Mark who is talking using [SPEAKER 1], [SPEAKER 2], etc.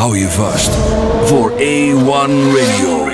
[SPEAKER 1] hou je vast voor A1 Radio.